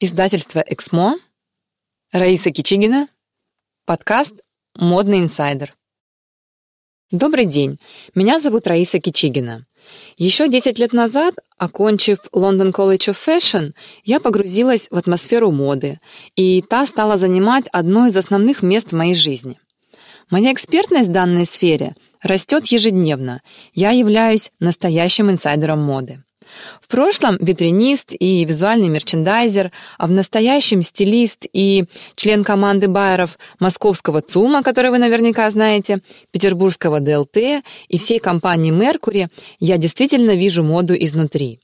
Издательство «Эксмо», Раиса Кичигина, подкаст «Модный инсайдер». Добрый день, меня зовут Раиса Кичигина. Еще 10 лет назад, окончив London College of Fashion, я погрузилась в атмосферу моды, и та стала занимать одно из основных мест в моей жизни. Моя экспертность в данной сфере растет ежедневно. Я являюсь настоящим инсайдером моды. В прошлом витринист и визуальный мерчендайзер, а в настоящем стилист и член команды байеров московского ЦУМа, который вы наверняка знаете, петербургского ДЛТ и всей компании «Меркури» я действительно вижу моду изнутри.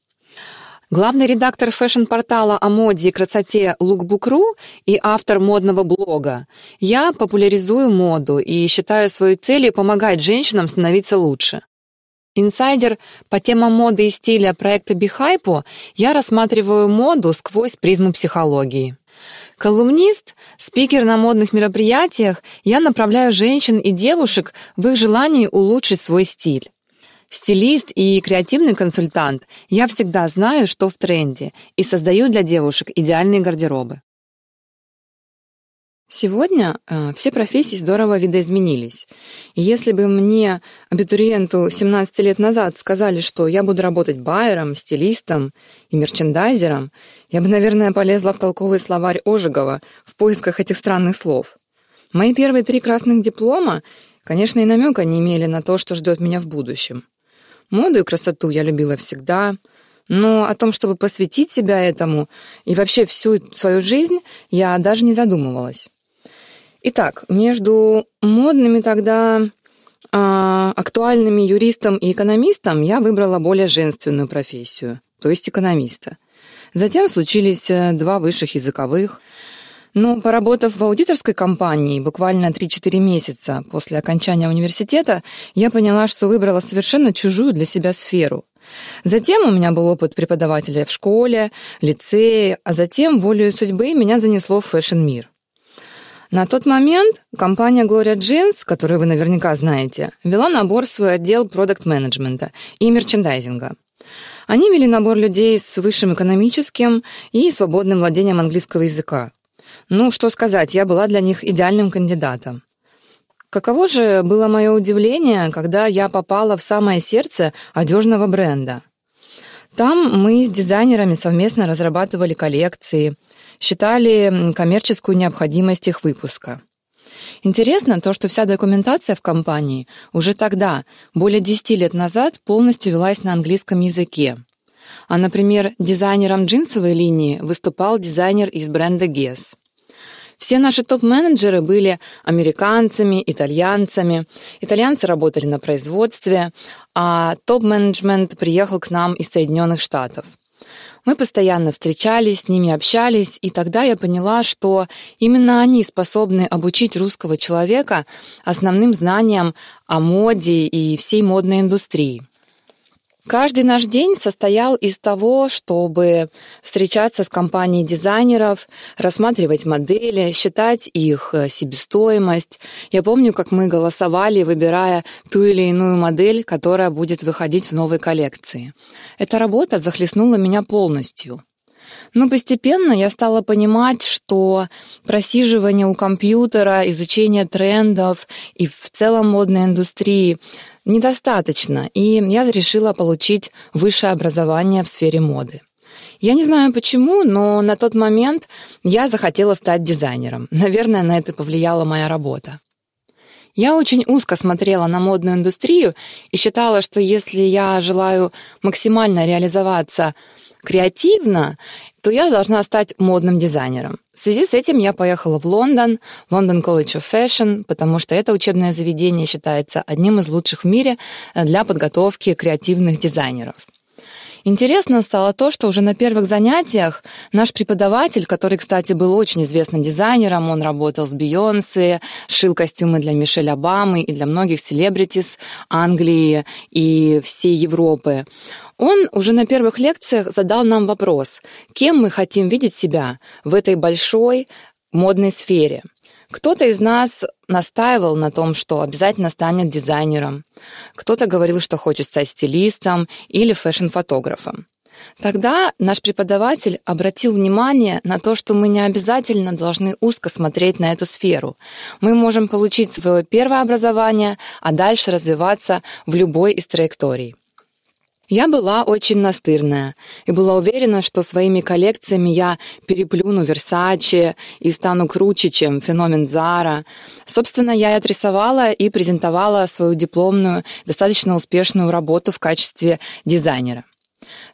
Главный редактор фэшн-портала о моде и красоте Lookbook.ru и автор модного блога. Я популяризую моду и считаю своей целью помогать женщинам становиться лучше. Инсайдер по темам моды и стиля проекта Бихайпо я рассматриваю моду сквозь призму психологии. Колумнист, спикер на модных мероприятиях, я направляю женщин и девушек в их желании улучшить свой стиль. Стилист и креативный консультант, я всегда знаю, что в тренде, и создаю для девушек идеальные гардеробы. Сегодня э, все профессии здорово видоизменились. И если бы мне, абитуриенту 17 лет назад, сказали, что я буду работать байером, стилистом и мерчендайзером, я бы, наверное, полезла в толковый словарь Ожегова в поисках этих странных слов. Мои первые три красных диплома, конечно, и намека не имели на то, что ждет меня в будущем. Моду и красоту я любила всегда, но о том, чтобы посвятить себя этому и вообще всю свою жизнь, я даже не задумывалась. Итак, между модными тогда а, актуальными юристом и экономистом я выбрала более женственную профессию, то есть экономиста. Затем случились э, два высших языковых. Но поработав в аудиторской компании буквально 3-4 месяца после окончания университета, я поняла, что выбрала совершенно чужую для себя сферу. Затем у меня был опыт преподавателя в школе, лицее, а затем, волею судьбы, меня занесло в fashion-мир. На тот момент компания Gloria Jeans, которую вы наверняка знаете, вела набор в свой отдел продукт-менеджмента и мерчендайзинга. Они вели набор людей с высшим экономическим и свободным владением английского языка. Ну, что сказать, я была для них идеальным кандидатом. Каково же было мое удивление, когда я попала в самое сердце одежного бренда. Там мы с дизайнерами совместно разрабатывали коллекции, считали коммерческую необходимость их выпуска. Интересно то, что вся документация в компании уже тогда, более 10 лет назад, полностью велась на английском языке. А, например, дизайнером джинсовой линии выступал дизайнер из бренда Guess. Все наши топ-менеджеры были американцами, итальянцами. Итальянцы работали на производстве, а топ-менеджмент приехал к нам из Соединенных Штатов. Мы постоянно встречались, с ними общались, и тогда я поняла, что именно они способны обучить русского человека основным знаниям о моде и всей модной индустрии. Каждый наш день состоял из того, чтобы встречаться с компанией дизайнеров, рассматривать модели, считать их э, себестоимость. Я помню, как мы голосовали, выбирая ту или иную модель, которая будет выходить в новой коллекции. Эта работа захлестнула меня полностью. Но постепенно я стала понимать, что просиживание у компьютера, изучение трендов и в целом модной индустрии недостаточно, и я решила получить высшее образование в сфере моды. Я не знаю почему, но на тот момент я захотела стать дизайнером. Наверное, на это повлияла моя работа. Я очень узко смотрела на модную индустрию и считала, что если я желаю максимально реализоваться креативно, то я должна стать модным дизайнером. В связи с этим я поехала в Лондон, London College of Fashion, потому что это учебное заведение считается одним из лучших в мире для подготовки креативных дизайнеров. Интересно стало то, что уже на первых занятиях наш преподаватель, который, кстати, был очень известным дизайнером, он работал с Бейонсе, шил костюмы для Мишель Обамы и для многих селебритис Англии и всей Европы, он уже на первых лекциях задал нам вопрос, кем мы хотим видеть себя в этой большой модной сфере – кто-то из нас настаивал на том, что обязательно станет дизайнером. Кто-то говорил, что хочет стать стилистом или фэшн-фотографом. Тогда наш преподаватель обратил внимание на то, что мы не обязательно должны узко смотреть на эту сферу. Мы можем получить свое первое образование, а дальше развиваться в любой из траекторий. Я была очень настырная и была уверена, что своими коллекциями я переплюну Версаче и стану круче, чем феномен Зара. Собственно, я и отрисовала и презентовала свою дипломную, достаточно успешную работу в качестве дизайнера.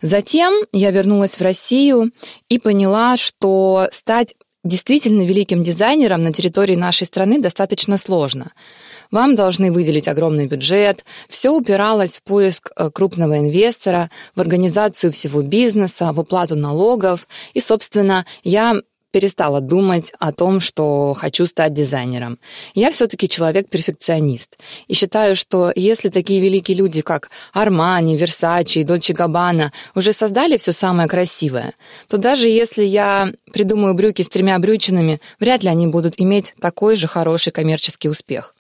Затем я вернулась в Россию и поняла, что стать действительно великим дизайнером на территории нашей страны достаточно сложно. Вам должны выделить огромный бюджет. Все упиралось в поиск э, крупного инвестора, в организацию всего бизнеса, в уплату налогов. И, собственно, я перестала думать о том, что хочу стать дизайнером. Я все-таки человек-перфекционист. И считаю, что если такие великие люди, как Армани, Версачи и Дольче Габбана, уже создали все самое красивое, то даже если я придумаю брюки с тремя брючинами, вряд ли они будут иметь такой же хороший коммерческий успех.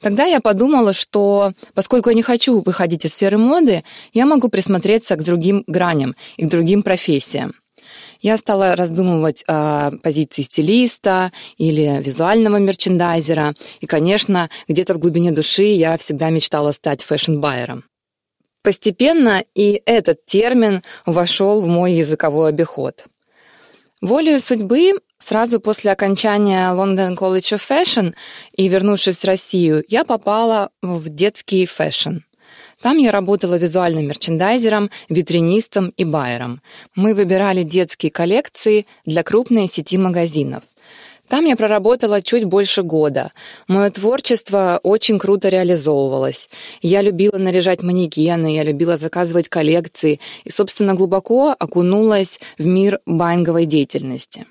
Тогда я подумала, что поскольку я не хочу выходить из сферы моды, я могу присмотреться к другим граням и к другим профессиям я стала раздумывать о позиции стилиста или визуального мерчендайзера. И, конечно, где-то в глубине души я всегда мечтала стать fashion-байером. Постепенно и этот термин вошел в мой языковой обиход. Волею судьбы Сразу после окончания London College of Fashion и вернувшись в Россию, я попала в детский fashion. Там я работала визуальным мерчендайзером, витринистом и байером. Мы выбирали детские коллекции для крупной сети магазинов. Там я проработала чуть больше года. Мое творчество очень круто реализовывалось. Я любила наряжать манекены, я любила заказывать коллекции и, собственно, глубоко окунулась в мир байнговой деятельности.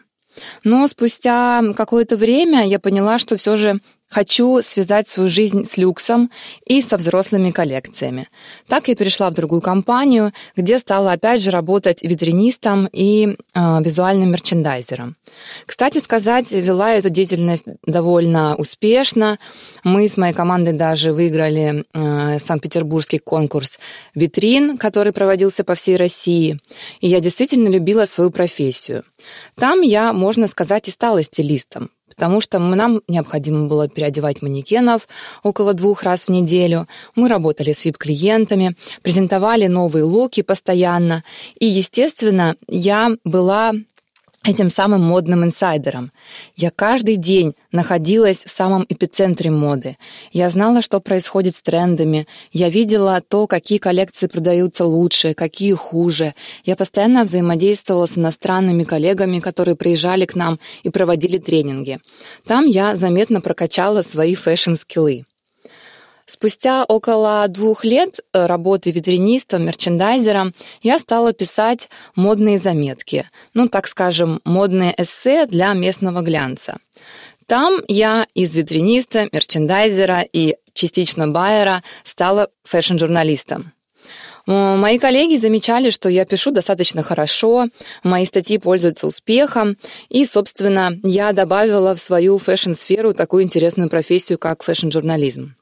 Но спустя какое-то время я поняла, что все же Хочу связать свою жизнь с люксом и со взрослыми коллекциями. Так я перешла в другую компанию, где стала опять же работать витринистом и э, визуальным мерчендайзером. Кстати сказать, вела эту деятельность довольно успешно. Мы с моей командой даже выиграли э, Санкт-Петербургский конкурс витрин, который проводился по всей России. И я действительно любила свою профессию. Там я, можно сказать, и стала стилистом потому что нам необходимо было переодевать манекенов около двух раз в неделю. Мы работали с VIP-клиентами, презентовали новые луки постоянно. И, естественно, я была этим самым модным инсайдером. Я каждый день находилась в самом эпицентре моды. Я знала, что происходит с трендами. Я видела то, какие коллекции продаются лучше, какие хуже. Я постоянно взаимодействовала с иностранными коллегами, которые приезжали к нам и проводили тренинги. Там я заметно прокачала свои fashion-скиллы. Спустя около двух лет э, работы витринистом, мерчендайзером, я стала писать модные заметки, ну, так скажем, модные эссе для местного глянца. Там я из витриниста, мерчендайзера и частично байера стала fashion-журналистом. Мои коллеги замечали, что я пишу достаточно хорошо, мои статьи пользуются успехом, и, собственно, я добавила в свою fashion-сферу такую интересную профессию, как fashion-журнализм.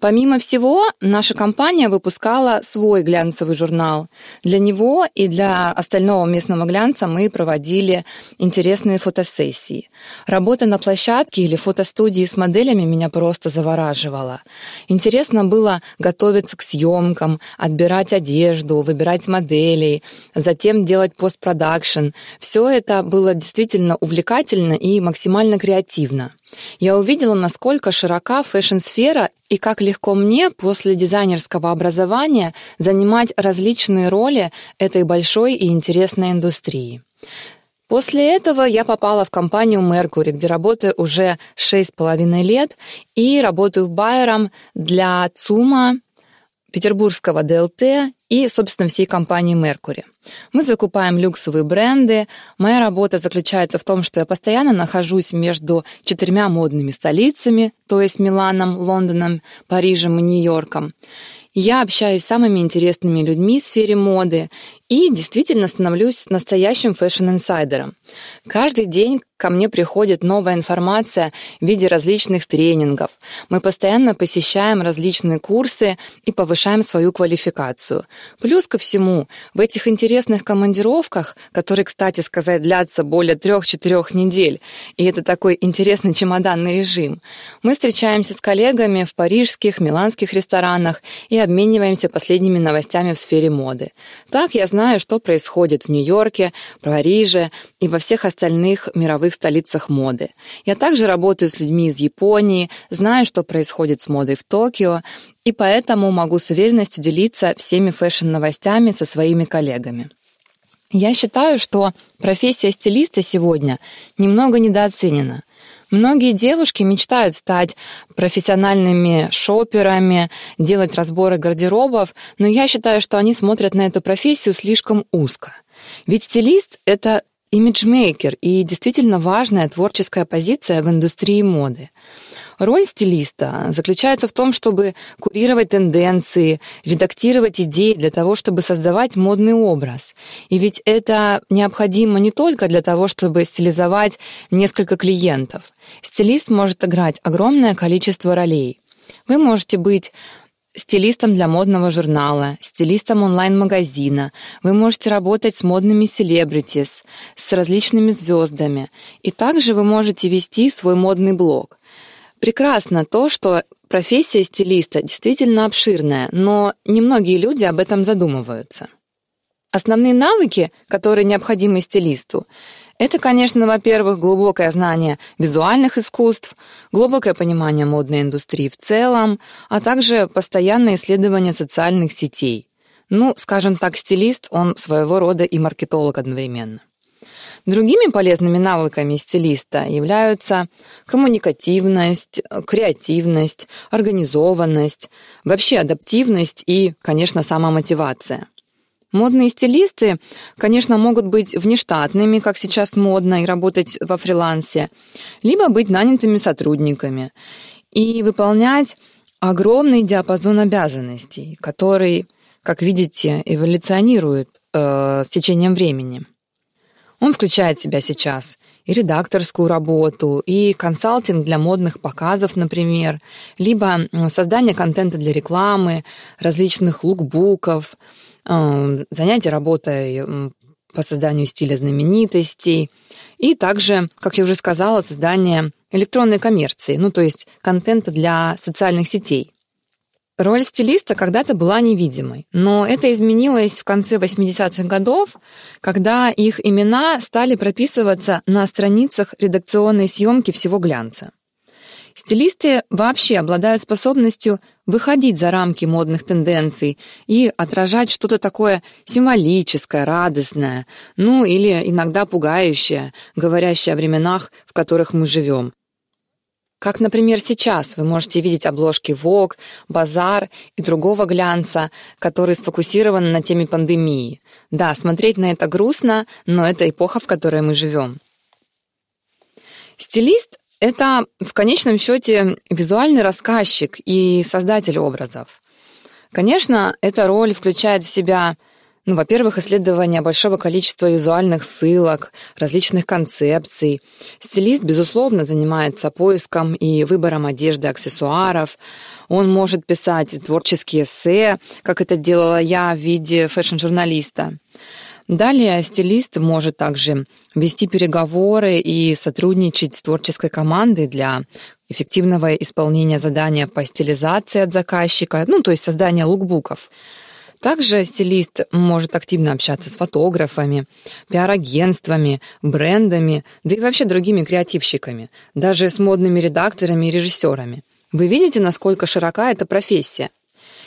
Помимо всего, наша компания выпускала свой глянцевый журнал. Для него и для остального местного глянца мы проводили интересные фотосессии. Работа на площадке или фотостудии с моделями меня просто завораживала. Интересно было готовиться к съемкам, отбирать одежду, выбирать моделей, затем делать постпродакшн. Все это было действительно увлекательно и максимально креативно. Я увидела, насколько широка fashion-сфера и как легко мне после дизайнерского образования занимать различные роли этой большой и интересной индустрии. После этого я попала в компанию Mercury, где работаю уже шесть с половиной лет и работаю байером для ЦУМа, петербургского ДЛТ и, собственно, всей компании Mercury. Мы закупаем люксовые бренды. Моя работа заключается в том, что я постоянно нахожусь между четырьмя модными столицами, то есть Миланом, Лондоном, Парижем и Нью-Йорком. Я общаюсь с самыми интересными людьми в сфере моды и действительно становлюсь настоящим fashion-инсайдером. Каждый день ко мне приходит новая информация в виде различных тренингов. Мы постоянно посещаем различные курсы и повышаем свою квалификацию. Плюс ко всему, в этих интересных командировках, которые, кстати сказать, длятся более трех-четырех недель, и это такой интересный чемоданный режим, мы встречаемся с коллегами в парижских, миланских ресторанах и обмениваемся последними новостями в сфере моды. Так я знаю, что происходит в Нью-Йорке, Париже и во всех остальных мировых столицах моды. Я также работаю с людьми из Японии, знаю, что происходит с модой в Токио, и поэтому могу с уверенностью делиться всеми фэшн-новостями со своими коллегами. Я считаю, что профессия стилиста сегодня немного недооценена. Многие девушки мечтают стать профессиональными шоперами, делать разборы гардеробов, но я считаю, что они смотрят на эту профессию слишком узко. Ведь стилист — это имиджмейкер и действительно важная творческая позиция в индустрии моды. Роль стилиста заключается в том, чтобы курировать тенденции, редактировать идеи для того, чтобы создавать модный образ. И ведь это необходимо не только для того, чтобы стилизовать несколько клиентов. Стилист может играть огромное количество ролей. Вы можете быть стилистом для модного журнала, стилистом онлайн-магазина. Вы можете работать с модными селебритис, с различными звездами. И также вы можете вести свой модный блог. Прекрасно то, что профессия стилиста действительно обширная, но немногие люди об этом задумываются. Основные навыки, которые необходимы стилисту, это, конечно, во-первых, глубокое знание визуальных искусств, глубокое понимание модной индустрии в целом, а также постоянное исследование социальных сетей. Ну, скажем так, стилист, он своего рода и маркетолог одновременно. Другими полезными навыками стилиста являются коммуникативность, креативность, организованность, вообще адаптивность и, конечно, самомотивация. Модные стилисты, конечно, могут быть внештатными, как сейчас модно, и работать во фрилансе, либо быть нанятыми сотрудниками и выполнять огромный диапазон обязанностей, который, как видите, эволюционирует э, с течением времени. Он включает в себя сейчас и редакторскую работу, и консалтинг для модных показов, например, либо создание контента для рекламы, различных лукбуков – занятия работой по созданию стиля знаменитостей, и также, как я уже сказала, создание электронной коммерции, ну то есть контента для социальных сетей. Роль стилиста когда-то была невидимой, но это изменилось в конце 80-х годов, когда их имена стали прописываться на страницах редакционной съемки всего глянца. Стилисты вообще обладают способностью выходить за рамки модных тенденций и отражать что-то такое символическое, радостное, ну или иногда пугающее, говорящее о временах, в которых мы живем. Как, например, сейчас вы можете видеть обложки Vogue, Базар и другого глянца, которые сфокусированы на теме пандемии. Да, смотреть на это грустно, но это эпоха, в которой мы живем. Стилист это в конечном счете визуальный рассказчик и создатель образов. Конечно, эта роль включает в себя, ну, во-первых, исследование большого количества визуальных ссылок, различных концепций. Стилист, безусловно, занимается поиском и выбором одежды, аксессуаров. Он может писать творческие эссе, как это делала я в виде fashion-журналиста. Далее стилист может также вести переговоры и сотрудничать с творческой командой для эффективного исполнения задания по стилизации от заказчика, ну, то есть создания лукбуков. Также стилист может активно общаться с фотографами, пиар-агентствами, брендами, да и вообще другими креативщиками, даже с модными редакторами и режиссерами. Вы видите, насколько широка эта профессия?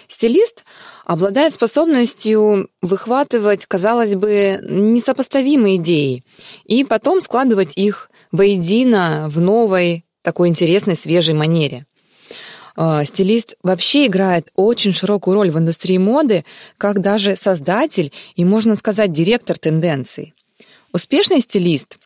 Стилист обладает способностью выхватывать, казалось бы, несопоставимые идеи и потом складывать их воедино в новой, такой интересной, свежей манере. А, стилист вообще играет очень широкую роль в индустрии моды, как даже создатель и, можно сказать, директор тенденций. Успешный стилист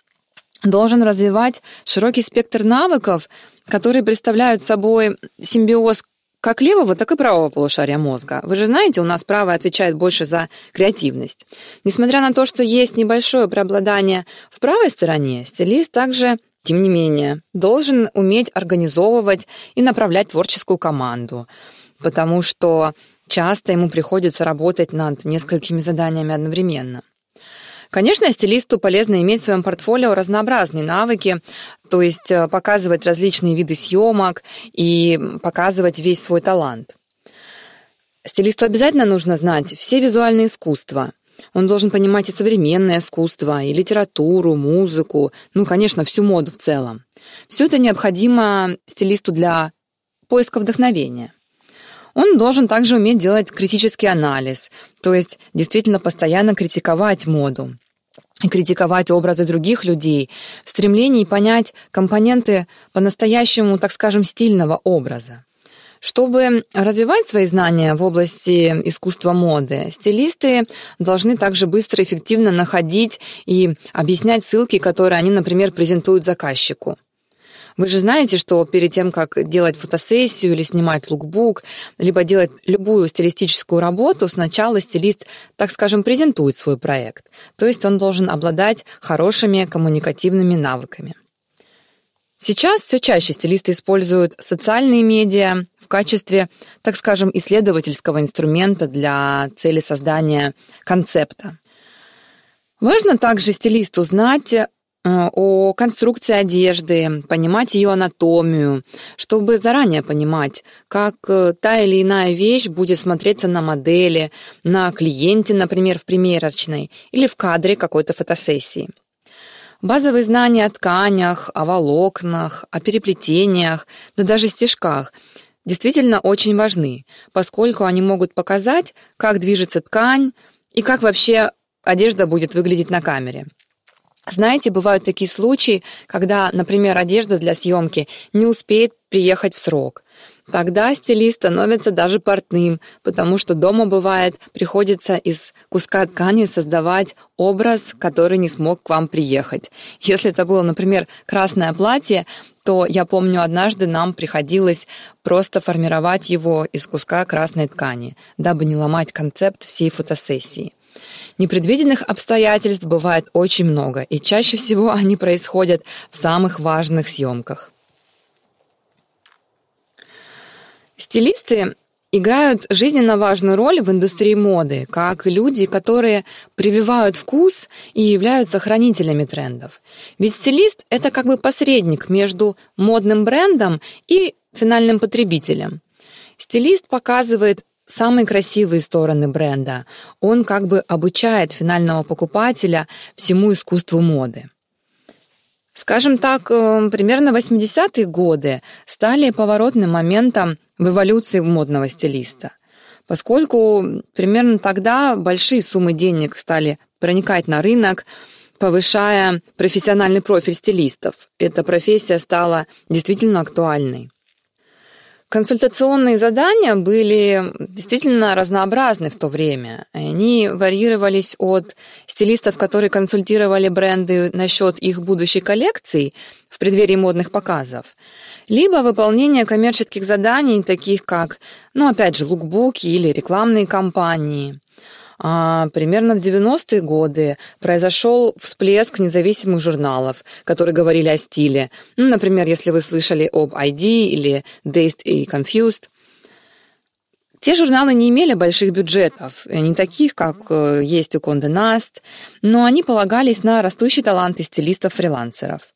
должен развивать широкий спектр навыков, которые представляют собой симбиоз как левого, так и правого полушария мозга. Вы же знаете, у нас правое отвечает больше за креативность. Несмотря на то, что есть небольшое преобладание в правой стороне, стилист также тем не менее, должен уметь организовывать и направлять творческую команду, потому что часто ему приходится работать над несколькими заданиями одновременно. Конечно, стилисту полезно иметь в своем портфолио разнообразные навыки, то есть э, показывать различные виды съемок и показывать весь свой талант. Стилисту обязательно нужно знать все визуальные искусства. Он должен понимать и современное искусство, и литературу, музыку, ну, конечно, всю моду в целом. Все это необходимо стилисту для поиска вдохновения. Он должен также уметь делать критический анализ, то есть действительно постоянно критиковать моду, критиковать образы других людей в стремлении понять компоненты по-настоящему, так скажем, стильного образа. Чтобы развивать свои знания в области искусства моды, стилисты должны также быстро и эффективно находить и объяснять ссылки, которые они, например, презентуют заказчику. Вы же знаете, что перед тем, как делать фотосессию или снимать лукбук, либо делать любую стилистическую работу, сначала стилист, так скажем, презентует свой проект. То есть он должен обладать хорошими коммуникативными навыками. Сейчас все чаще стилисты используют социальные медиа в качестве, так скажем, исследовательского инструмента для цели создания концепта. Важно также стилисту знать Э, о конструкции одежды, понимать ее анатомию, чтобы заранее понимать, как э, та или иная вещь будет смотреться на модели, на клиенте, например, в примерочной или в кадре какой-то фотосессии. Базовые знания о тканях, о волокнах, о переплетениях, да даже стежках действительно очень важны, поскольку они могут показать, как движется ткань и как вообще одежда будет выглядеть на камере. Знаете, бывают такие случаи, когда, например, одежда для съемки не успеет приехать в срок. Тогда стилист становится даже портным, потому что дома бывает, приходится из куска ткани создавать образ, который не смог к вам приехать. Если это было, например, красное платье, то я помню, однажды нам приходилось просто формировать его из куска красной ткани, дабы не ломать концепт всей фотосессии. Непредвиденных обстоятельств бывает очень много, и чаще всего они происходят в самых важных съемках. Стилисты играют жизненно важную роль в индустрии моды, как люди, которые прививают вкус и являются хранителями трендов. Ведь стилист – это как бы посредник между модным брендом и финальным потребителем. Стилист показывает самые красивые стороны бренда. Он как бы обучает финального покупателя всему искусству моды. Скажем так, э, примерно 80-е годы стали поворотным моментом в эволюции модного стилиста, поскольку примерно тогда большие суммы денег стали проникать на рынок, повышая профессиональный профиль стилистов. Эта профессия стала действительно актуальной. Консультационные задания были действительно разнообразны в то время. Они варьировались от стилистов, которые консультировали бренды насчет их будущей коллекции в преддверии модных показов, либо выполнение коммерческих заданий, таких как, ну, опять же, лукбуки или рекламные кампании. А примерно в 90-е годы произошел всплеск независимых журналов, которые говорили о стиле. Ну, например, если вы слышали об ID или Dazed и Confused. Те журналы не имели больших бюджетов, не таких, как э, есть у Condé Nast, но они полагались на растущий талант стилистов-фрилансеров.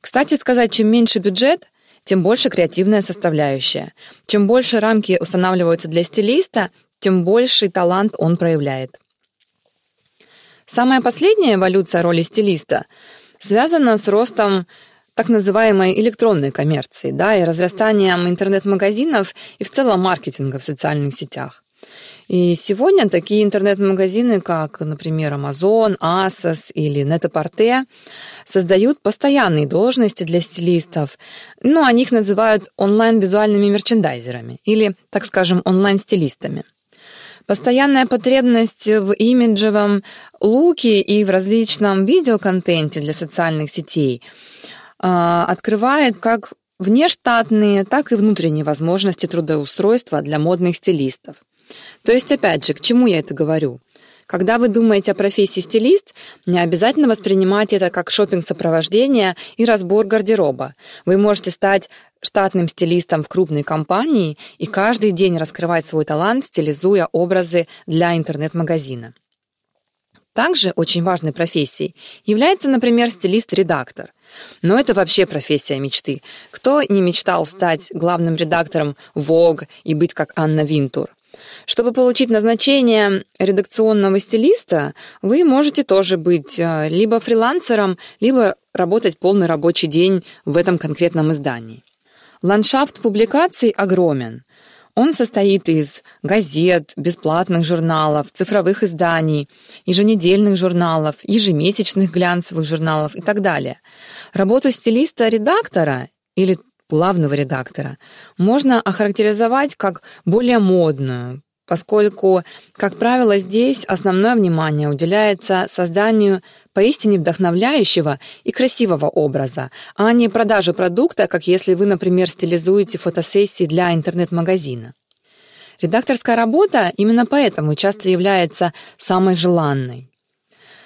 Кстати сказать, чем меньше бюджет, тем больше креативная составляющая. Чем больше рамки устанавливаются для стилиста, тем больший талант он проявляет. Самая последняя эволюция роли стилиста связана с ростом так называемой электронной коммерции, да, и разрастанием интернет-магазинов и в целом маркетинга в социальных сетях. И сегодня такие интернет-магазины, как, например, Amazon, Asos или Net-a-Porter, создают постоянные должности для стилистов, но ну, они их называют онлайн-визуальными мерчендайзерами или, так скажем, онлайн-стилистами. Постоянная потребность в имиджевом луке и в различном видеоконтенте для социальных сетей а, открывает как внештатные, так и внутренние возможности трудоустройства для модных стилистов. То есть, опять же, к чему я это говорю? Когда вы думаете о профессии стилист, не обязательно воспринимать это как шопинг сопровождения и разбор гардероба. Вы можете стать штатным стилистом в крупной компании и каждый день раскрывать свой талант, стилизуя образы для интернет-магазина. Также очень важной профессией является, например, стилист-редактор. Но это вообще профессия мечты. Кто не мечтал стать главным редактором Vogue и быть как Анна Винтур? Чтобы получить назначение редакционного стилиста, вы можете тоже быть э, либо фрилансером, либо работать полный рабочий день в этом конкретном издании. Ландшафт публикаций огромен. Он состоит из газет, бесплатных журналов, цифровых изданий, еженедельных журналов, ежемесячных глянцевых журналов и так далее. Работу стилиста-редактора или главного редактора можно охарактеризовать как более модную, поскольку, как правило, здесь основное внимание уделяется созданию поистине вдохновляющего и красивого образа, а не продаже продукта, как если вы, например, стилизуете фотосессии для интернет-магазина. Редакторская работа именно поэтому часто является самой желанной.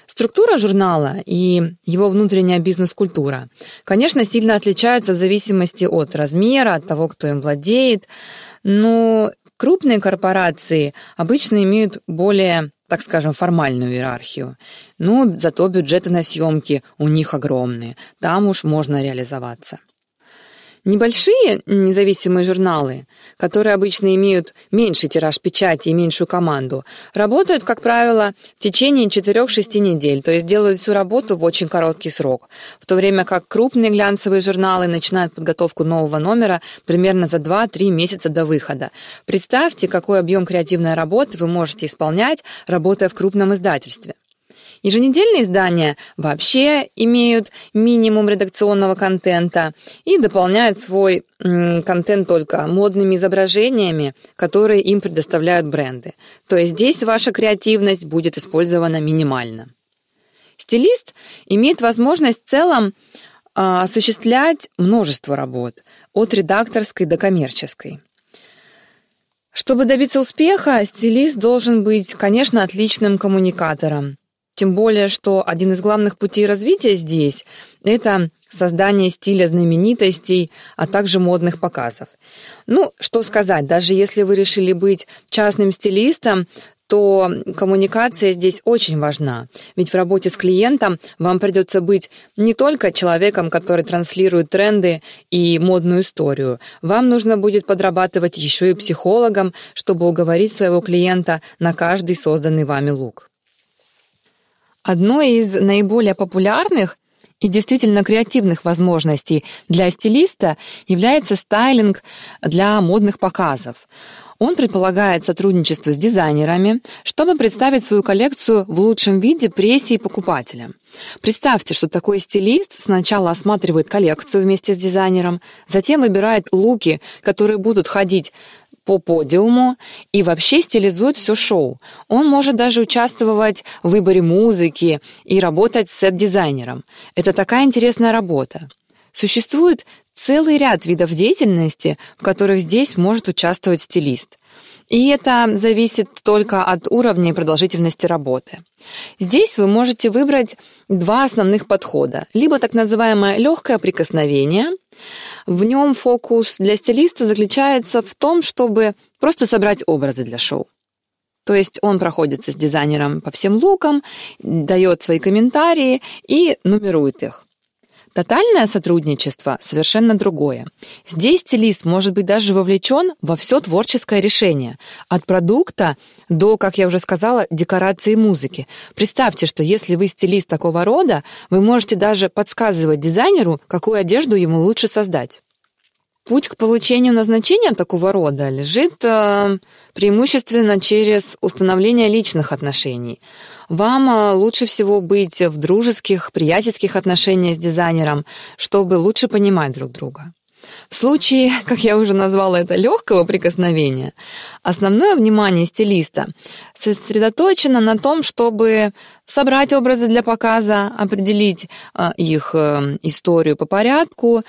Структура журнала и его внутренняя бизнес-культура, конечно, сильно отличаются в зависимости от размера, от того, кто им владеет, но Крупные корпорации обычно имеют более, так скажем, формальную иерархию. Но зато бюджеты на съемки у них огромные. Там уж можно реализоваться. Небольшие независимые журналы, которые обычно имеют меньший тираж печати и меньшую команду, работают, как правило, в течение 4-6 недель, то есть делают всю работу в очень короткий срок, в то время как крупные глянцевые журналы начинают подготовку нового номера примерно за 2-3 месяца до выхода. Представьте, какой объем креативной работы вы можете исполнять, работая в крупном издательстве. Еженедельные издания вообще имеют минимум редакционного контента и дополняют свой контент только модными изображениями, которые им предоставляют бренды. То есть здесь ваша креативность будет использована минимально. Стилист имеет возможность в целом а, осуществлять множество работ, от редакторской до коммерческой. Чтобы добиться успеха, стилист должен быть, конечно, отличным коммуникатором, тем более, что один из главных путей развития здесь – это создание стиля знаменитостей, а также модных показов. Ну, что сказать, даже если вы решили быть частным стилистом, то коммуникация здесь очень важна. Ведь в работе с клиентом вам придется быть не только человеком, который транслирует тренды и модную историю. Вам нужно будет подрабатывать еще и психологом, чтобы уговорить своего клиента на каждый созданный вами лук. Одной из наиболее популярных и действительно креативных возможностей для стилиста является стайлинг для модных показов. Он предполагает сотрудничество с дизайнерами, чтобы представить свою коллекцию в лучшем виде прессе и покупателям. Представьте, что такой стилист сначала осматривает коллекцию вместе с дизайнером, затем выбирает луки, которые будут ходить по подиуму и вообще стилизует все шоу. Он может даже участвовать в выборе музыки и работать с сет-дизайнером. Это такая интересная работа. Существует целый ряд видов деятельности, в которых здесь может участвовать стилист. И это зависит только от уровня и продолжительности работы. Здесь вы можете выбрать два основных подхода. Либо так называемое легкое прикосновение. В нем фокус для стилиста заключается в том, чтобы просто собрать образы для шоу. То есть он проходится с дизайнером по всем лукам, дает свои комментарии и нумерует их. Тотальное сотрудничество совершенно другое. Здесь стилист может быть даже вовлечен во все творческое решение, от продукта до, как я уже сказала, декорации музыки. Представьте, что если вы стилист такого рода, вы можете даже подсказывать дизайнеру, какую одежду ему лучше создать. Путь к получению назначения такого рода лежит э, преимущественно через установление личных отношений – вам э, лучше всего быть в дружеских, приятельских отношениях с дизайнером, чтобы лучше понимать друг друга. В случае, как я уже назвала это, легкого прикосновения, основное внимание стилиста сосредоточено на том, чтобы собрать образы для показа, определить э, их э, историю по порядку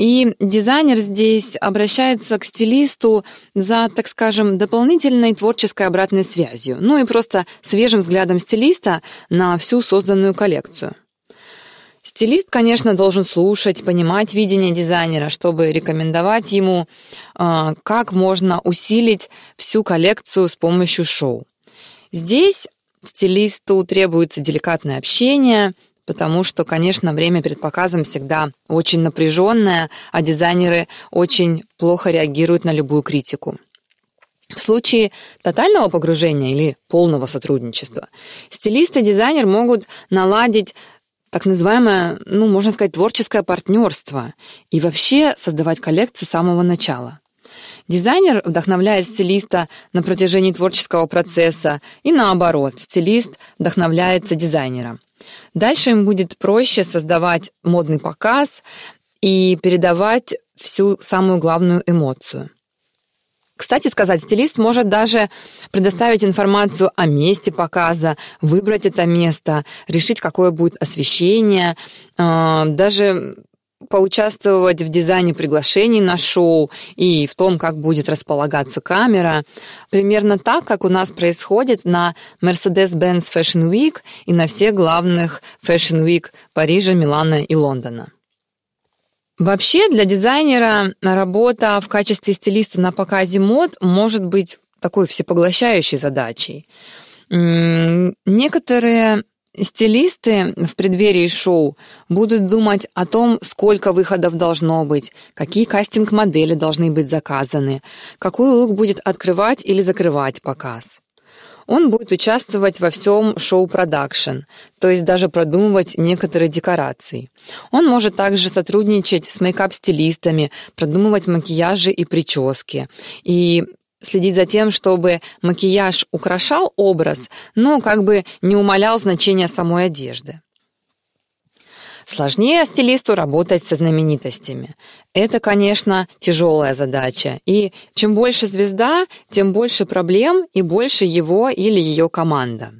и дизайнер здесь обращается к стилисту за, так скажем, дополнительной творческой обратной связью, ну и просто свежим взглядом стилиста на всю созданную коллекцию. Стилист, конечно, должен слушать, понимать видение дизайнера, чтобы рекомендовать ему, а, как можно усилить всю коллекцию с помощью шоу. Здесь стилисту требуется деликатное общение, потому что, конечно, время перед показом всегда очень напряженное, а дизайнеры очень плохо реагируют на любую критику. В случае тотального погружения или полного сотрудничества стилист и дизайнер могут наладить так называемое, ну, можно сказать, творческое партнерство и вообще создавать коллекцию с самого начала. Дизайнер вдохновляет стилиста на протяжении творческого процесса и наоборот, стилист вдохновляется дизайнером. Дальше им будет проще создавать модный показ и передавать всю самую главную эмоцию. Кстати сказать, стилист может даже предоставить информацию о месте показа, выбрать это место, решить, какое будет освещение, а, даже поучаствовать в дизайне приглашений на шоу и в том, как будет располагаться камера. Примерно так, как у нас происходит на Mercedes-Benz Fashion Week и на всех главных Fashion Week Парижа, Милана и Лондона. Вообще для дизайнера работа в качестве стилиста на показе мод может быть такой всепоглощающей задачей. Некоторые Стилисты в преддверии шоу будут думать о том, сколько выходов должно быть, какие кастинг-модели должны быть заказаны, какой лук будет открывать или закрывать показ. Он будет участвовать во всем show production, то есть даже продумывать некоторые декорации. Он может также сотрудничать с мейкап-стилистами, продумывать макияжи и прически. И следить за тем, чтобы макияж украшал образ, но как бы не умалял значение самой одежды. Сложнее стилисту работать со знаменитостями. Это, конечно, тяжелая задача. И чем больше звезда, тем больше проблем и больше его или ее команда.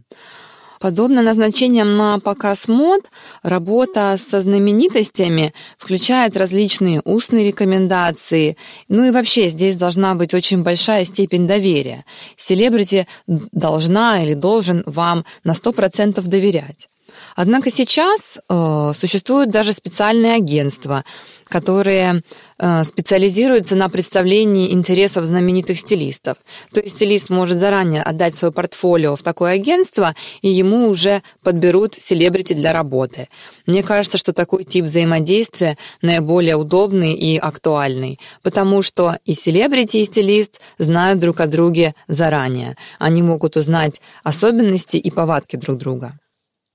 Подобно назначениям на показ мод, работа со знаменитостями включает различные устные рекомендации. Ну и вообще здесь должна быть очень большая степень доверия. Селебрити должна или должен вам на 100% доверять. Однако сейчас э, существуют даже специальные агентства, которые э, специализируются на представлении интересов знаменитых стилистов. То есть стилист может заранее отдать свое портфолио в такое агентство, и ему уже подберут селебрити для работы. Мне кажется, что такой тип взаимодействия наиболее удобный и актуальный, потому что и селебрити, и стилист знают друг о друге заранее. Они могут узнать особенности и повадки друг друга.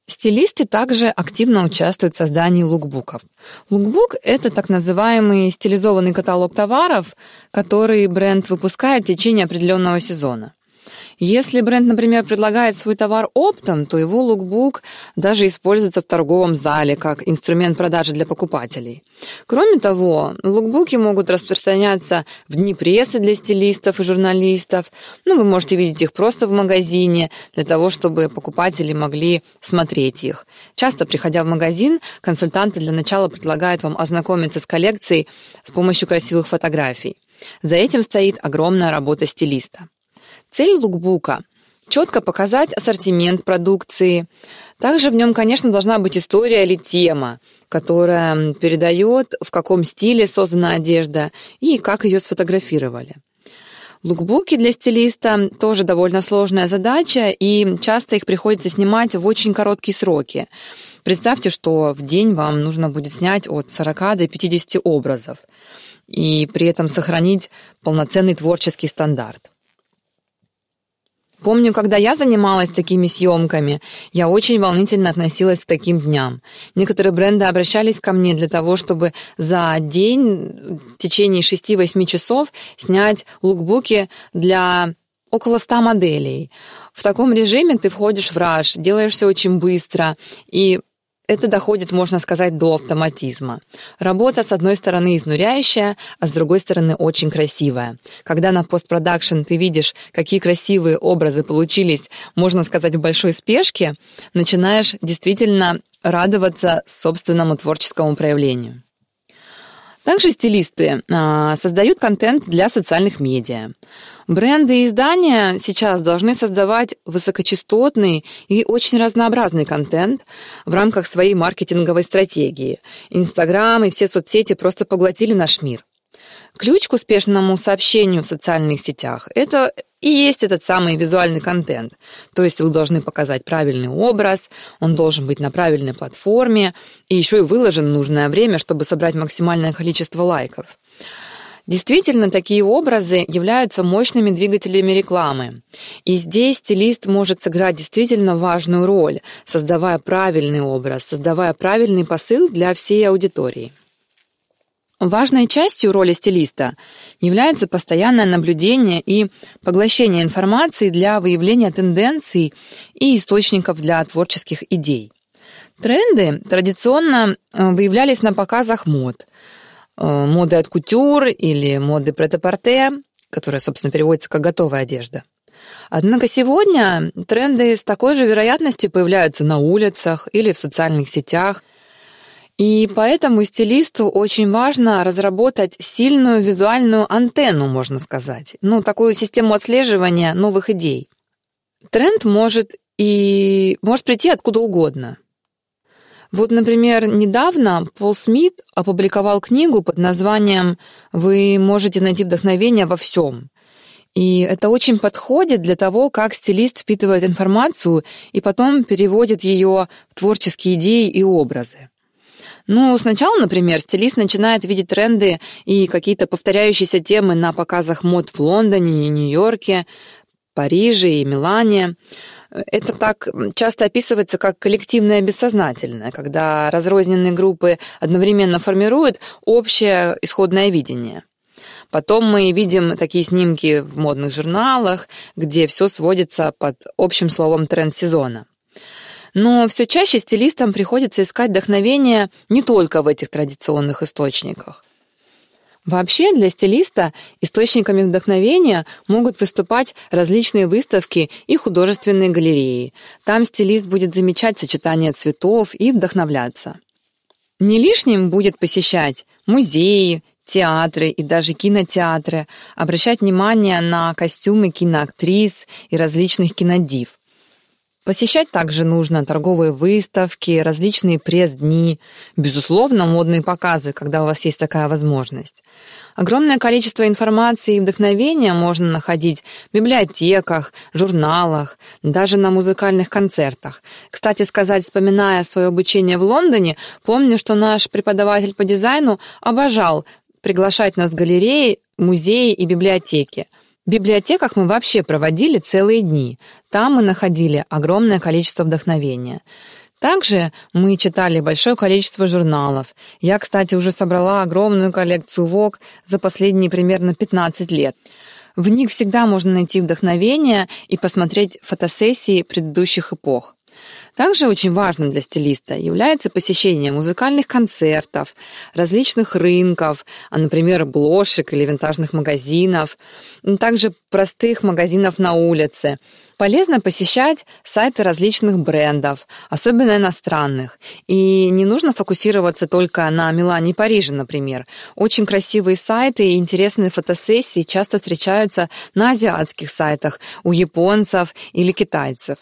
Стилисты также активно участвуют в создании лукбуков. Лукбук — это так называемый стилизованный каталог товаров, который бренд выпускает в течение определенного сезона. Если бренд, например, предлагает свой товар оптом, то его лукбук даже используется в торговом зале как инструмент продажи для покупателей. Кроме того, лукбуки могут распространяться в дни прессы для стилистов и журналистов. Ну, вы можете видеть их просто в магазине для того, чтобы покупатели могли смотреть их. Часто, приходя в магазин, консультанты для начала предлагают вам ознакомиться с коллекцией с помощью красивых фотографий. За этим стоит огромная работа стилиста. Цель лукбука – четко показать ассортимент продукции. Также в нем, конечно, должна быть история или тема, которая передает, в каком стиле создана одежда и как ее сфотографировали. Лукбуки для стилиста тоже довольно сложная задача, и часто их приходится снимать в очень короткие сроки. Представьте, что в день вам нужно будет снять от 40 до 50 образов, и при этом сохранить полноценный творческий стандарт. Помню, когда я занималась такими съемками, я очень волнительно относилась к таким дням. Некоторые бренды обращались ко мне для того, чтобы за день, в течение 6-8 часов, снять лукбуки для около 100 моделей. В таком режиме ты входишь в раш, делаешь все очень быстро, и это доходит, можно сказать, до автоматизма. Работа, с одной стороны, изнуряющая, а с другой стороны, очень красивая. Когда на постпродакшн ты видишь, какие красивые образы получились, можно сказать, в большой спешке, начинаешь действительно радоваться собственному творческому проявлению. Также стилисты а, создают контент для социальных медиа. Бренды и издания сейчас должны создавать высокочастотный и очень разнообразный контент в рамках своей маркетинговой стратегии. Инстаграм и все соцсети просто поглотили наш мир. Ключ к успешному сообщению в социальных сетях – это и есть этот самый визуальный контент. То есть вы должны показать правильный образ, он должен быть на правильной платформе и еще и выложен в нужное время, чтобы собрать максимальное количество лайков. Действительно, такие образы являются мощными двигателями рекламы. И здесь стилист может сыграть действительно важную роль, создавая правильный образ, создавая правильный посыл для всей аудитории. Важной частью роли стилиста является постоянное наблюдение и поглощение информации для выявления тенденций и источников для творческих идей. Тренды традиционно э, выявлялись на показах мод. Э, моды от кутюр или моды претапорте, которая, собственно, переводится как «готовая одежда». Однако сегодня тренды с такой же вероятностью появляются на улицах или в социальных сетях – и поэтому стилисту очень важно разработать сильную визуальную антенну, можно сказать, ну, такую систему отслеживания новых идей. Тренд может и может прийти откуда угодно. Вот, например, недавно Пол Смит опубликовал книгу под названием «Вы можете найти вдохновение во всем». И это очень подходит для того, как стилист впитывает информацию и потом переводит ее в творческие идеи и образы. Ну, сначала, например, стилист начинает видеть тренды и какие-то повторяющиеся темы на показах мод в Лондоне, Нью-Йорке, Париже и Милане. Это так часто описывается как коллективное бессознательное, когда разрозненные группы одновременно формируют общее исходное видение. Потом мы видим такие снимки в модных журналах, где все сводится под общим словом тренд сезона. Но все чаще стилистам приходится искать вдохновение не только в этих традиционных источниках. Вообще для стилиста источниками вдохновения могут выступать различные выставки и художественные галереи. Там стилист будет замечать сочетание цветов и вдохновляться. Не лишним будет посещать музеи, театры и даже кинотеатры, обращать внимание на костюмы киноактрис и различных кинодив. Посещать также нужно торговые выставки, различные пресс-дни, безусловно, модные показы, когда у вас есть такая возможность. Огромное количество информации и вдохновения можно находить в библиотеках, журналах, даже на музыкальных концертах. Кстати сказать, вспоминая свое обучение в Лондоне, помню, что наш преподаватель по дизайну обожал приглашать нас в галереи, музеи и библиотеки. В библиотеках мы вообще проводили целые дни. Там мы находили огромное количество вдохновения. Также мы читали большое количество журналов. Я, кстати, уже собрала огромную коллекцию ВОК за последние примерно 15 лет. В них всегда можно найти вдохновение и посмотреть фотосессии предыдущих эпох. Также очень важным для стилиста является посещение музыкальных концертов, различных рынков, а, например, блошек или винтажных магазинов, также простых магазинов на улице. Полезно посещать сайты различных брендов, особенно иностранных. И не нужно фокусироваться только на Милане и Париже, например. Очень красивые сайты и интересные фотосессии часто встречаются на азиатских сайтах у японцев или китайцев.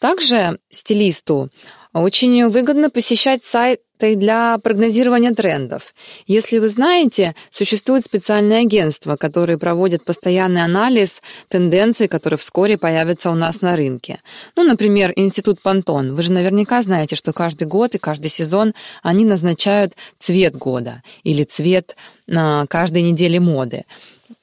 Также стилисту очень выгодно посещать сайты для прогнозирования трендов. Если вы знаете, существует специальное агентство, которое проводит постоянный анализ тенденций, которые вскоре появятся у нас на рынке. Ну, например, Институт Пантон. Вы же наверняка знаете, что каждый год и каждый сезон они назначают цвет года или цвет на каждой неделе моды.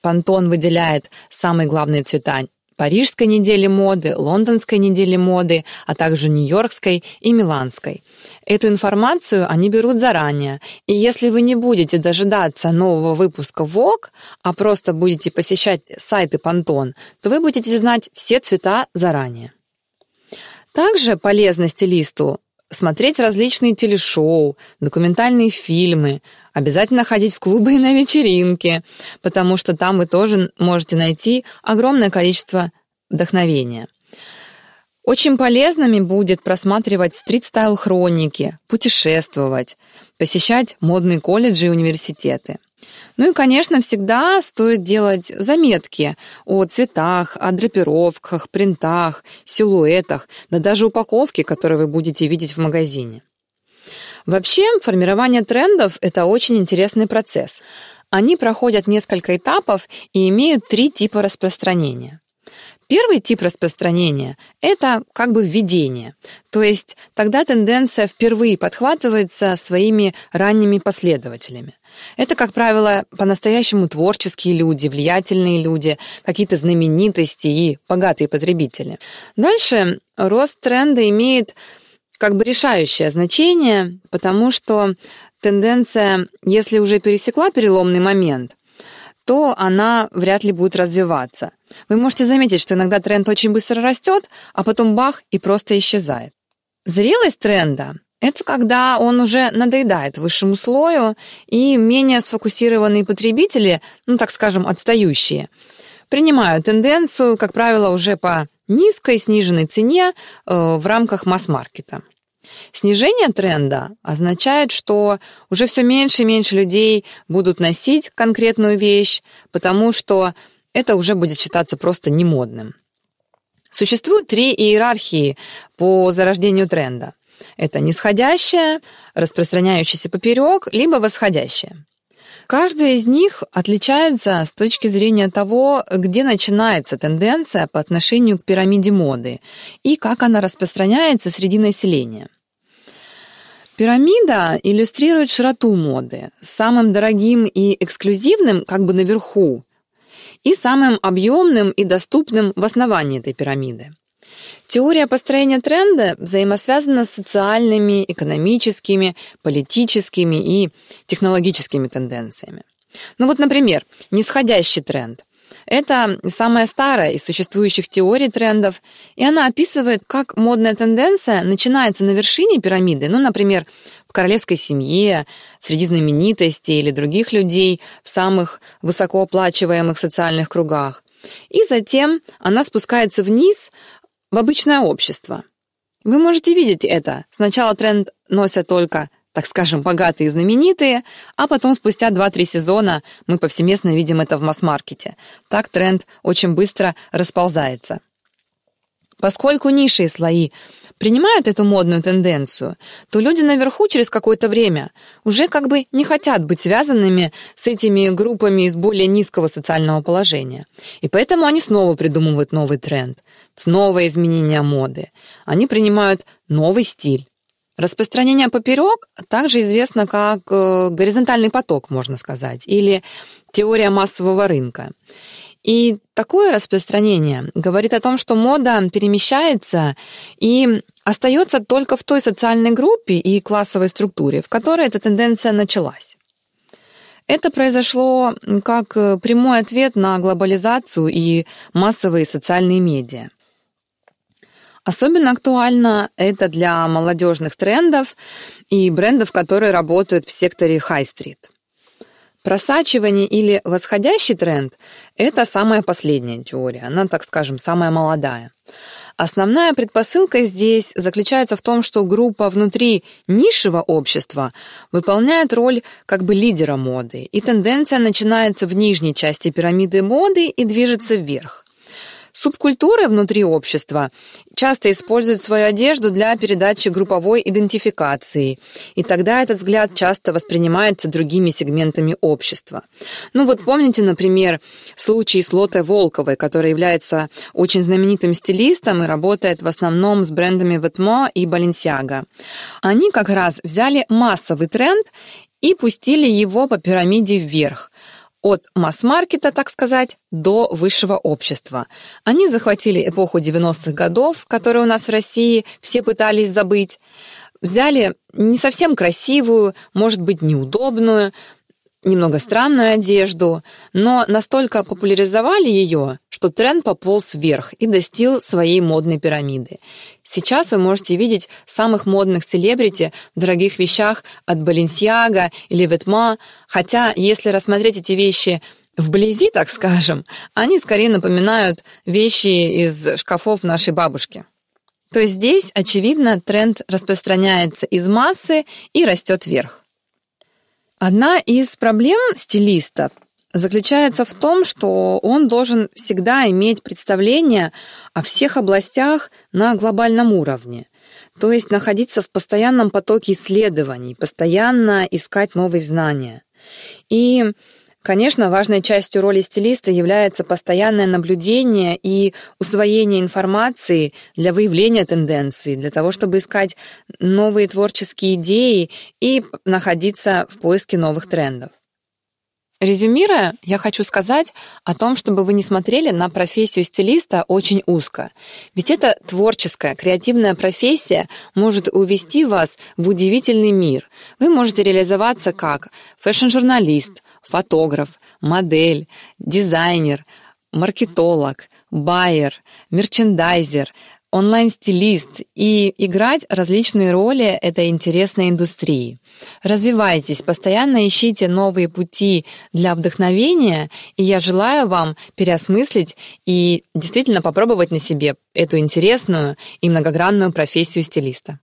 Пантон выделяет самые главные цвета Парижской недели моды, Лондонской недели моды, а также Нью-Йоркской и Миланской. Эту информацию они берут заранее, и если вы не будете дожидаться нового выпуска Vogue, а просто будете посещать сайты Pantone, то вы будете знать все цвета заранее. Также полезно стилисту смотреть различные телешоу, документальные фильмы, Обязательно ходить в клубы и на вечеринки, потому что там вы тоже можете найти огромное количество вдохновения. Очень полезными будет просматривать стрит-стайл-хроники, путешествовать, посещать модные колледжи и университеты. Ну и, конечно, всегда стоит делать заметки о цветах, о драпировках, принтах, силуэтах, да даже упаковке, которую вы будете видеть в магазине. Вообще, формирование трендов – это очень интересный процесс. Они проходят несколько этапов и имеют три типа распространения. Первый тип распространения – это как бы введение, то есть тогда тенденция впервые подхватывается своими ранними последователями. Это, как правило, по-настоящему творческие люди, влиятельные люди, какие-то знаменитости и богатые потребители. Дальше рост тренда имеет как бы решающее значение, потому что тенденция, если уже пересекла переломный момент, то она вряд ли будет развиваться. Вы можете заметить, что иногда тренд очень быстро растет, а потом бах и просто исчезает. Зрелость тренда – это когда он уже надоедает высшему слою, и менее сфокусированные потребители, ну так скажем, отстающие, принимают тенденцию, как правило, уже по низкой сниженной цене э, в рамках масс-маркета. Снижение тренда означает, что уже все меньше и меньше людей будут носить конкретную вещь, потому что это уже будет считаться просто немодным. Существуют три иерархии по зарождению тренда. Это нисходящая, распространяющаяся поперек, либо восходящая. Каждая из них отличается с точки зрения того, где начинается тенденция по отношению к пирамиде моды и как она распространяется среди населения. Пирамида иллюстрирует широту моды, самым дорогим и эксклюзивным как бы наверху, и самым объемным и доступным в основании этой пирамиды. Теория построения тренда взаимосвязана с социальными, экономическими, политическими и технологическими тенденциями. Ну вот, например, нисходящий тренд. Это самая старая из существующих теорий трендов, и она описывает, как модная тенденция начинается на вершине пирамиды, ну, например, в королевской семье, среди знаменитостей или других людей в самых высокооплачиваемых социальных кругах. И затем она спускается вниз в обычное общество. Вы можете видеть это. Сначала тренд носят только так скажем, богатые и знаменитые, а потом спустя 2-3 сезона мы повсеместно видим это в масс-маркете. Так тренд очень быстро расползается. Поскольку низшие слои принимают эту модную тенденцию, то люди наверху через какое-то время уже как бы не хотят быть связанными с этими группами из более низкого социального положения. И поэтому они снова придумывают новый тренд, снова изменения моды. Они принимают новый стиль. Распространение поперек также известно как э, горизонтальный поток, можно сказать, или теория массового рынка. И такое распространение говорит о том, что мода перемещается и остается только в той социальной группе и классовой структуре, в которой эта тенденция началась. Это произошло как прямой ответ на глобализацию и массовые социальные медиа. Особенно актуально это для молодежных трендов и брендов, которые работают в секторе хай-стрит. Просачивание или восходящий тренд – это самая последняя теория, она, так скажем, самая молодая. Основная предпосылка здесь заключается в том, что группа внутри низшего общества выполняет роль как бы лидера моды, и тенденция начинается в нижней части пирамиды моды и движется вверх. Субкультуры внутри общества часто используют свою одежду для передачи групповой идентификации, и тогда этот взгляд часто воспринимается другими сегментами общества. Ну вот помните, например, случай с Лотой Волковой, которая является очень знаменитым стилистом и работает в основном с брендами Vetmo и Balenciaga. Они как раз взяли массовый тренд и пустили его по пирамиде вверх – от масс-маркета, так сказать, до высшего общества. Они захватили эпоху 90-х годов, которую у нас в России все пытались забыть, взяли не совсем красивую, может быть, неудобную, немного странную одежду, но настолько популяризовали ее, что тренд пополз вверх и достиг своей модной пирамиды. Сейчас вы можете видеть самых модных селебрити в дорогих вещах от Balenciaga или Ветма, хотя если рассмотреть эти вещи вблизи, так скажем, они скорее напоминают вещи из шкафов нашей бабушки. То есть здесь, очевидно, тренд распространяется из массы и растет вверх. Одна из проблем стилистов заключается в том, что он должен всегда иметь представление о всех областях на глобальном уровне. То есть находиться в постоянном потоке исследований, постоянно искать новые знания. И Конечно, важной частью роли стилиста является постоянное наблюдение и усвоение информации для выявления тенденций, для того, чтобы искать новые творческие идеи и находиться в поиске новых трендов. Резюмируя, я хочу сказать о том, чтобы вы не смотрели на профессию стилиста очень узко. Ведь эта творческая, креативная профессия может увести вас в удивительный мир. Вы можете реализоваться как fashion-журналист, фотограф, модель, дизайнер, маркетолог, байер, мерчендайзер, онлайн-стилист и играть различные роли этой интересной индустрии. Развивайтесь, постоянно ищите новые пути для вдохновения, и я желаю вам переосмыслить и действительно попробовать на себе эту интересную и многогранную профессию стилиста.